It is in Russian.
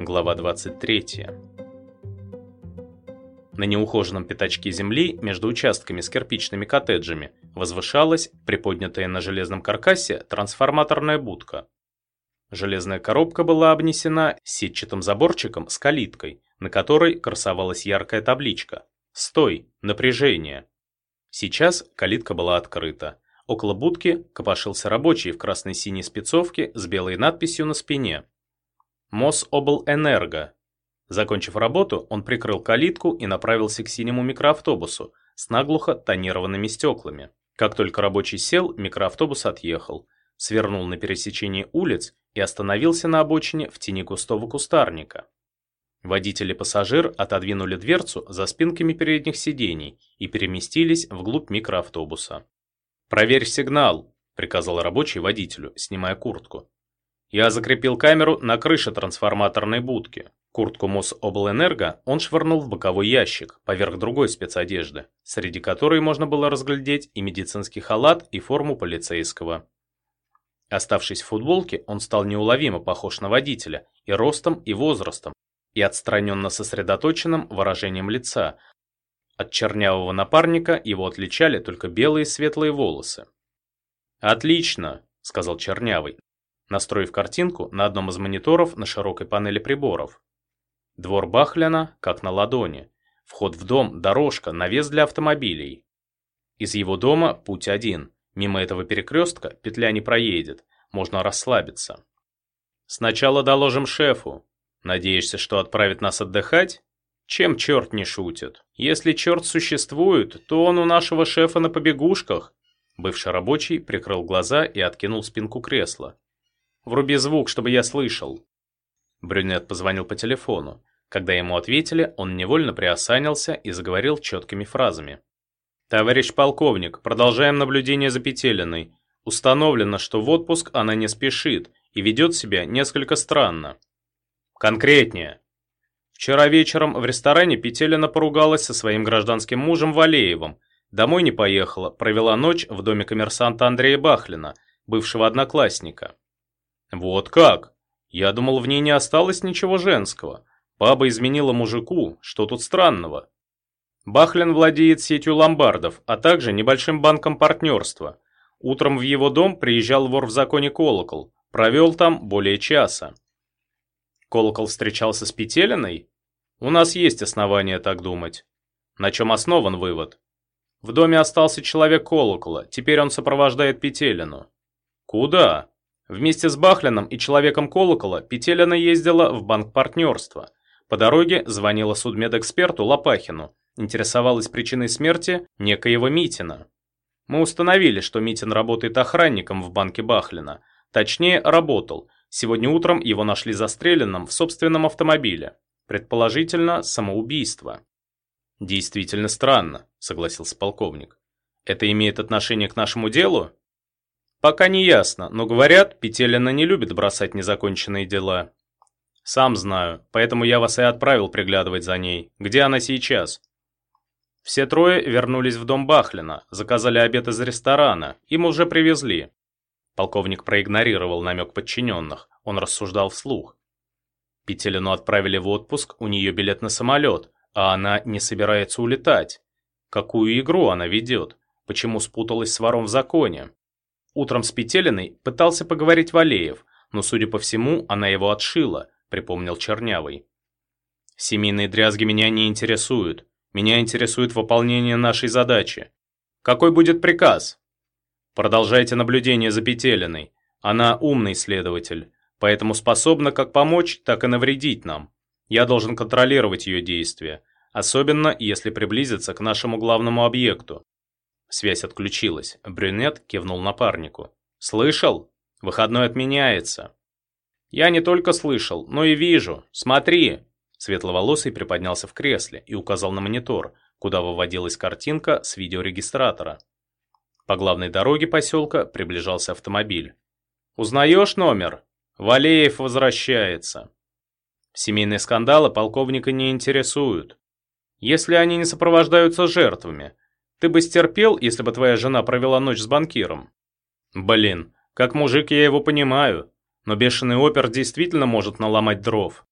Глава 23. На неухоженном пятачке земли между участками с кирпичными коттеджами возвышалась, приподнятая на железном каркасе, трансформаторная будка. Железная коробка была обнесена сетчатым заборчиком с калиткой, на которой красовалась яркая табличка «Стой! Напряжение!». Сейчас калитка была открыта. Около будки копошился рабочий в красной-синей спецовке с белой надписью на спине Мособлэнерго. Закончив работу, он прикрыл калитку и направился к синему микроавтобусу с наглухо тонированными стеклами. Как только рабочий сел, микроавтобус отъехал, свернул на пересечении улиц и остановился на обочине в тени густого кустарника. Водитель и пассажир отодвинули дверцу за спинками передних сидений и переместились вглубь микроавтобуса. «Проверь сигнал», — приказал рабочий водителю, снимая куртку. Я закрепил камеру на крыше трансформаторной будки. Куртку Мособлэнерго он швырнул в боковой ящик, поверх другой спецодежды, среди которой можно было разглядеть и медицинский халат, и форму полицейского. Оставшись в футболке, он стал неуловимо похож на водителя и ростом, и возрастом, и отстраненно сосредоточенным выражением лица. От чернявого напарника его отличали только белые светлые волосы. «Отлично», — сказал Чернявый, настроив картинку на одном из мониторов на широкой панели приборов. Двор Бахляна как на ладони. Вход в дом, дорожка, навес для автомобилей. Из его дома путь один. Мимо этого перекрестка петля не проедет. Можно расслабиться. Сначала доложим шефу. Надеешься, что отправит нас отдыхать? Чем черт не шутит? Если черт существует, то он у нашего шефа на побегушках. Бывший рабочий прикрыл глаза и откинул спинку кресла. Вруби звук, чтобы я слышал». Брюнет позвонил по телефону. Когда ему ответили, он невольно приосанился и заговорил четкими фразами. «Товарищ полковник, продолжаем наблюдение за Петелиной. Установлено, что в отпуск она не спешит и ведет себя несколько странно. Конкретнее. Вчера вечером в ресторане Петелина поругалась со своим гражданским мужем Валеевым. Домой не поехала, провела ночь в доме коммерсанта Андрея Бахлина, бывшего одноклассника. Вот как? Я думал, в ней не осталось ничего женского. Баба изменила мужику, что тут странного? Бахлин владеет сетью ломбардов, а также небольшим банком партнерства. Утром в его дом приезжал вор в законе Колокол, провел там более часа. Колокол встречался с Петелиной? У нас есть основания так думать. На чем основан вывод? В доме остался человек Колокола, теперь он сопровождает Петелину. Куда? Вместе с Бахлином и человеком колокола Петелина ездила в банк партнерства. По дороге звонила судмедэксперту Лопахину, интересовалась причиной смерти некоего Митина. Мы установили, что Митин работает охранником в банке Бахлина. Точнее, работал. Сегодня утром его нашли застреленным в собственном автомобиле. Предположительно, самоубийство. Действительно странно, согласился полковник. Это имеет отношение к нашему делу? Пока не ясно, но говорят, Петелина не любит бросать незаконченные дела. Сам знаю, поэтому я вас и отправил приглядывать за ней. Где она сейчас? Все трое вернулись в дом Бахлина, заказали обед из ресторана, им уже привезли. Полковник проигнорировал намек подчиненных, он рассуждал вслух. Петелину отправили в отпуск, у нее билет на самолет, а она не собирается улетать. Какую игру она ведет? Почему спуталась с вором в законе? Утром с Петелиной пытался поговорить Валеев, но, судя по всему, она его отшила, припомнил Чернявый. Семейные дрязги меня не интересуют. Меня интересует выполнение нашей задачи. Какой будет приказ? Продолжайте наблюдение за Петелиной. Она умный следователь, поэтому способна как помочь, так и навредить нам. Я должен контролировать ее действия, особенно если приблизиться к нашему главному объекту. Связь отключилась. Брюнет кивнул напарнику. «Слышал? Выходной отменяется». «Я не только слышал, но и вижу. Смотри!» Светловолосый приподнялся в кресле и указал на монитор, куда выводилась картинка с видеорегистратора. По главной дороге поселка приближался автомобиль. «Узнаешь номер? Валеев возвращается». Семейные скандалы полковника не интересуют. Если они не сопровождаются жертвами – Ты бы стерпел, если бы твоя жена провела ночь с банкиром? Блин, как мужик я его понимаю, но бешеный опер действительно может наломать дров.